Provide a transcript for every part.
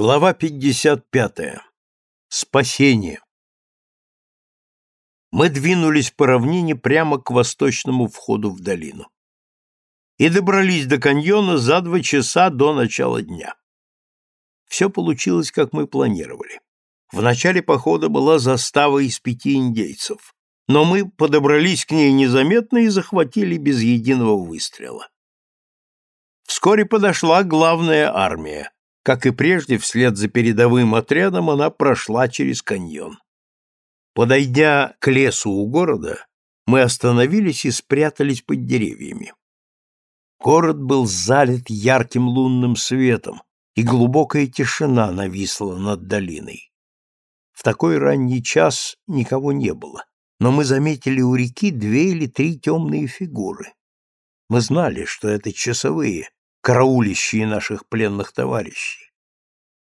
Глава 55. Спасение. Мы двинулись по равнине прямо к восточному входу в долину. И добрались до каньона за два часа до начала дня. Все получилось, как мы планировали. В начале похода была застава из пяти индейцев, но мы подобрались к ней незаметно и захватили без единого выстрела. Вскоре подошла главная армия как и прежде, вслед за передовым отрядом она прошла через каньон. Подойдя к лесу у города, мы остановились и спрятались под деревьями. Город был залит ярким лунным светом, и глубокая тишина нависла над долиной. В такой ранний час никого не было, но мы заметили у реки две или три темные фигуры. Мы знали, что это часовые, караулищие наших пленных товарищей.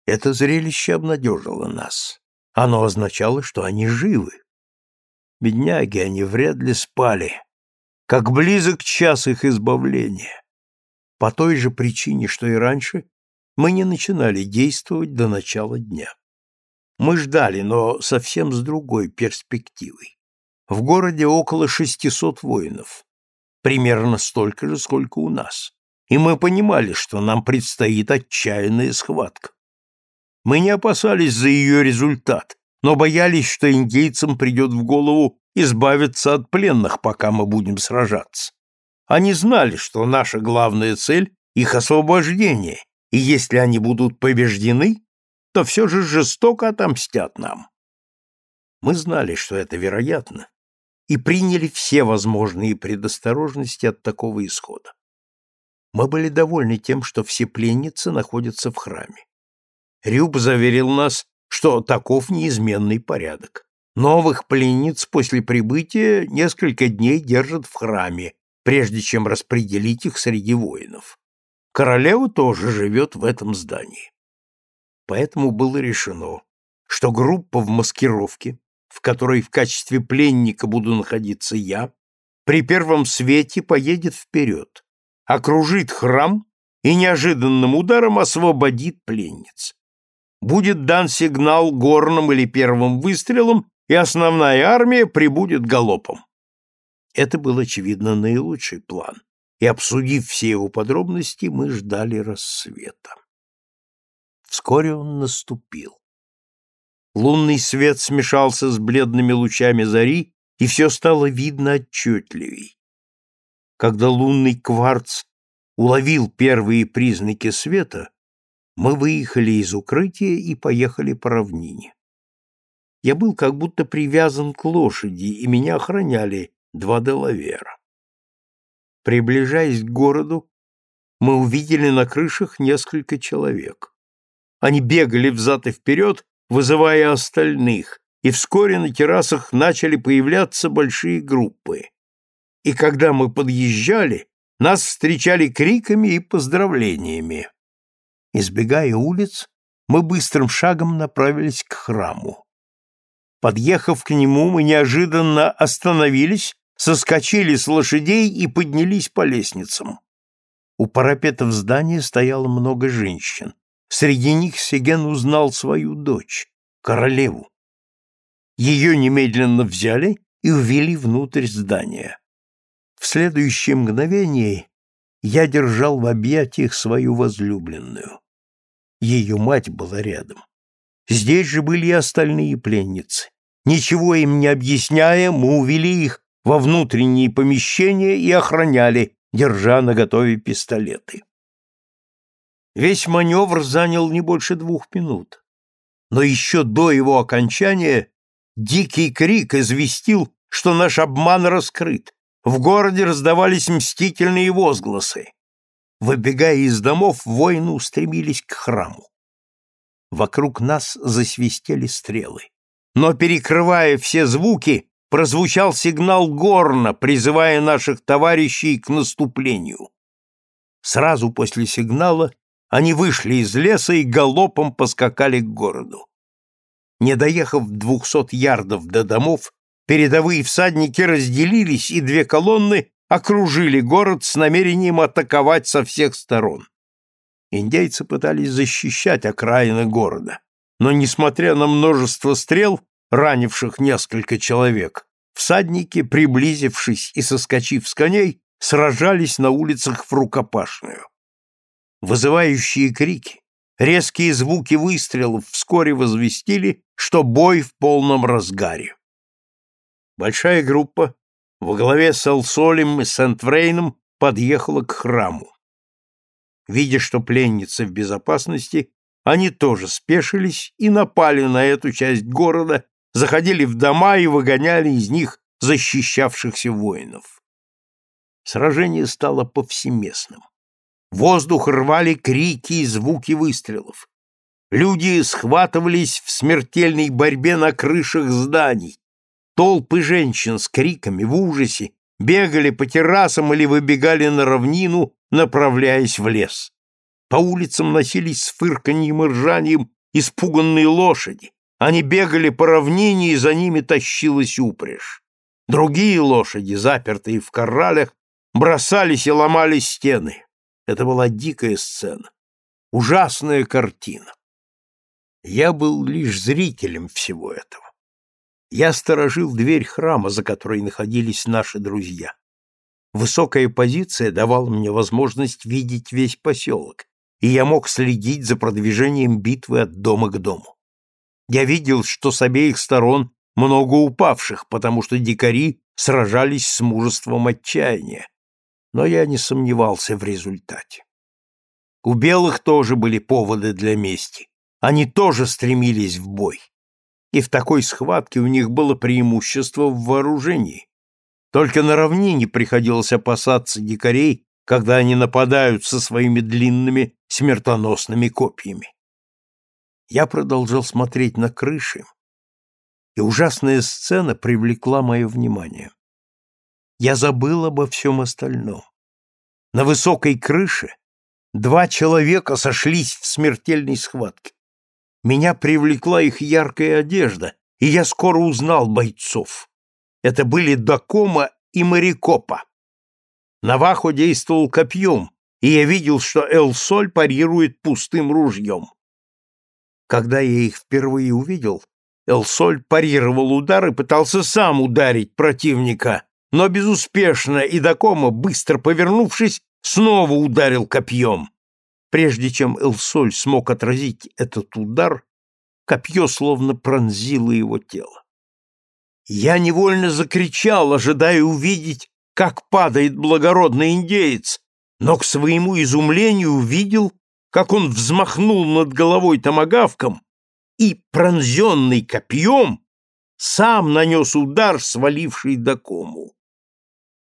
Это зрелище обнадежило нас. Оно означало, что они живы. Бедняги, они вряд ли спали. Как близок час их избавления. По той же причине, что и раньше, мы не начинали действовать до начала дня. Мы ждали, но совсем с другой перспективой. В городе около 600 воинов, примерно столько же, сколько у нас и мы понимали, что нам предстоит отчаянная схватка. Мы не опасались за ее результат, но боялись, что индейцам придет в голову избавиться от пленных, пока мы будем сражаться. Они знали, что наша главная цель — их освобождение, и если они будут побеждены, то все же жестоко отомстят нам. Мы знали, что это вероятно, и приняли все возможные предосторожности от такого исхода. Мы были довольны тем, что все пленницы находятся в храме. Рюб заверил нас, что таков неизменный порядок. Новых пленниц после прибытия несколько дней держат в храме, прежде чем распределить их среди воинов. Королева тоже живет в этом здании. Поэтому было решено, что группа в маскировке, в которой в качестве пленника буду находиться я, при первом свете поедет вперед, окружит храм и неожиданным ударом освободит пленниц. Будет дан сигнал горным или первым выстрелом, и основная армия прибудет галопом. Это был, очевидно, наилучший план, и, обсудив все его подробности, мы ждали рассвета. Вскоре он наступил. Лунный свет смешался с бледными лучами зари, и все стало видно отчетливей когда лунный кварц уловил первые признаки света, мы выехали из укрытия и поехали по равнине. Я был как будто привязан к лошади, и меня охраняли два делавера. Приближаясь к городу, мы увидели на крышах несколько человек. Они бегали взад и вперед, вызывая остальных, и вскоре на террасах начали появляться большие группы и когда мы подъезжали, нас встречали криками и поздравлениями. Избегая улиц, мы быстрым шагом направились к храму. Подъехав к нему, мы неожиданно остановились, соскочили с лошадей и поднялись по лестницам. У парапетов здания стояло много женщин. Среди них Сеген узнал свою дочь, королеву. Ее немедленно взяли и увели внутрь здания. В следующее мгновение я держал в объятиях свою возлюбленную. Ее мать была рядом. Здесь же были и остальные пленницы. Ничего им не объясняя, мы увели их во внутренние помещения и охраняли, держа наготове пистолеты. Весь маневр занял не больше двух минут. Но еще до его окончания дикий крик известил, что наш обман раскрыт, в городе раздавались мстительные возгласы. Выбегая из домов, воины устремились к храму. Вокруг нас засвистели стрелы. Но, перекрывая все звуки, прозвучал сигнал горна, призывая наших товарищей к наступлению. Сразу после сигнала они вышли из леса и галопом поскакали к городу. Не доехав двухсот ярдов до домов, Передовые всадники разделились, и две колонны окружили город с намерением атаковать со всех сторон. Индейцы пытались защищать окраины города, но, несмотря на множество стрел, ранивших несколько человек, всадники, приблизившись и соскочив с коней, сражались на улицах в рукопашную. Вызывающие крики, резкие звуки выстрелов вскоре возвестили, что бой в полном разгаре. Большая группа во главе с Элсолем и Сент-Врейном подъехала к храму. Видя, что пленница в безопасности, они тоже спешились и напали на эту часть города, заходили в дома и выгоняли из них защищавшихся воинов. Сражение стало повсеместным. Воздух рвали крики и звуки выстрелов. Люди схватывались в смертельной борьбе на крышах зданий. Толпы женщин с криками в ужасе бегали по террасам или выбегали на равнину, направляясь в лес. По улицам носились с фырканьем и ржанием испуганные лошади. Они бегали по равнине, и за ними тащилась упряжь. Другие лошади, запертые в корралях, бросались и ломали стены. Это была дикая сцена, ужасная картина. Я был лишь зрителем всего этого. Я сторожил дверь храма, за которой находились наши друзья. Высокая позиция давала мне возможность видеть весь поселок, и я мог следить за продвижением битвы от дома к дому. Я видел, что с обеих сторон много упавших, потому что дикари сражались с мужеством отчаяния, но я не сомневался в результате. У белых тоже были поводы для мести. Они тоже стремились в бой. И в такой схватке у них было преимущество в вооружении. Только на равнине приходилось опасаться дикарей, когда они нападают со своими длинными смертоносными копьями. Я продолжал смотреть на крыши, и ужасная сцена привлекла мое внимание я забыл обо всем остальном. На высокой крыше два человека сошлись в смертельной схватке. Меня привлекла их яркая одежда, и я скоро узнал бойцов. Это были Дакома и Марикопа. Навахо действовал копьем, и я видел, что Эл-Соль парирует пустым ружьем. Когда я их впервые увидел, Эл-Соль парировал удар и пытался сам ударить противника, но безуспешно, и Дакома, быстро повернувшись, снова ударил копьем. Прежде чем Элсоль смог отразить этот удар, копье словно пронзило его тело. Я невольно закричал, ожидая увидеть, как падает благородный индеец, но к своему изумлению увидел, как он взмахнул над головой томагавком и, пронзенный копьем, сам нанес удар, сваливший Дакому.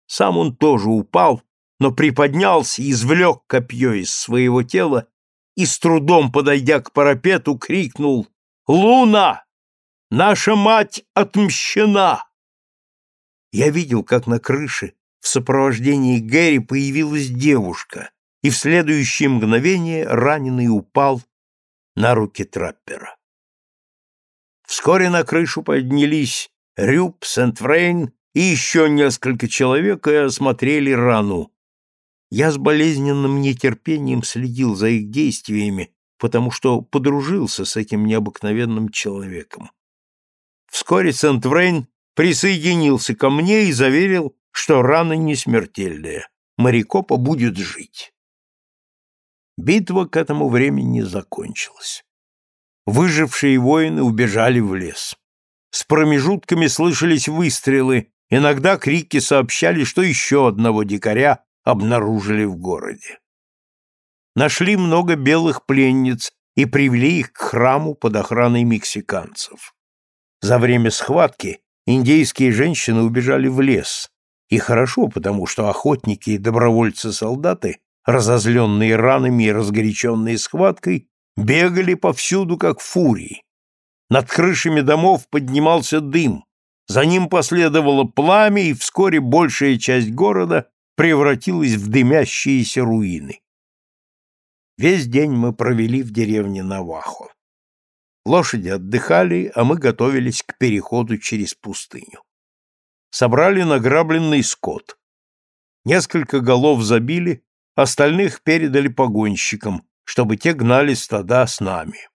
Сам он тоже упал, но приподнялся, извлек копье из своего тела и, с трудом подойдя к парапету, крикнул «Луна! Наша мать отмщена!» Я видел, как на крыше в сопровождении Гэри появилась девушка, и в следующее мгновение раненый упал на руки траппера. Вскоре на крышу поднялись Рюб, Сент-Фрейн и еще несколько человек и осмотрели рану. Я с болезненным нетерпением следил за их действиями, потому что подружился с этим необыкновенным человеком. Вскоре Сент-Врейн присоединился ко мне и заверил, что рана не смертельная, Марикопа будет жить. Битва к этому времени закончилась. Выжившие воины убежали в лес. С промежутками слышались выстрелы, Иногда крики сообщали, что еще одного дикаря обнаружили в городе. Нашли много белых пленниц и привели их к храму под охраной мексиканцев. За время схватки индейские женщины убежали в лес. И хорошо, потому что охотники и добровольцы-солдаты, разозленные ранами и разгоряченные схваткой, бегали повсюду, как фурии. Над крышами домов поднимался дым, за ним последовало пламя, и вскоре большая часть города превратилась в дымящиеся руины. Весь день мы провели в деревне Навахо. Лошади отдыхали, а мы готовились к переходу через пустыню. Собрали награбленный скот. Несколько голов забили, остальных передали погонщикам, чтобы те гнали стада с нами.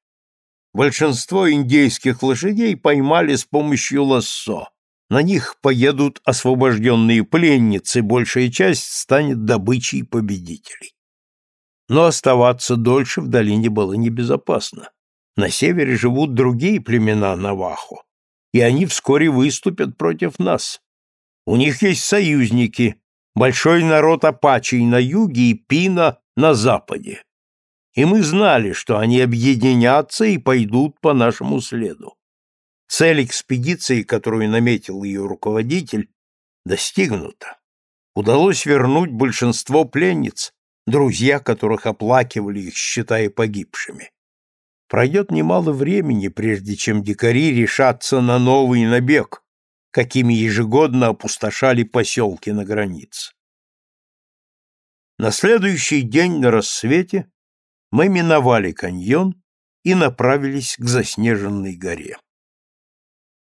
Большинство индейских лошадей поймали с помощью лассо. На них поедут освобожденные пленницы, большая часть станет добычей победителей. Но оставаться дольше в долине было небезопасно. На севере живут другие племена Навахо, и они вскоре выступят против нас. У них есть союзники, большой народ апачей на юге и пина на западе. И мы знали, что они объединятся и пойдут по нашему следу. Цель экспедиции, которую наметил ее руководитель, достигнута. Удалось вернуть большинство пленниц, друзья которых оплакивали их, считая погибшими. Пройдет немало времени, прежде чем дикари решатся на новый набег, какими ежегодно опустошали поселки на границе. На следующий день на рассвете мы миновали каньон и направились к заснеженной горе.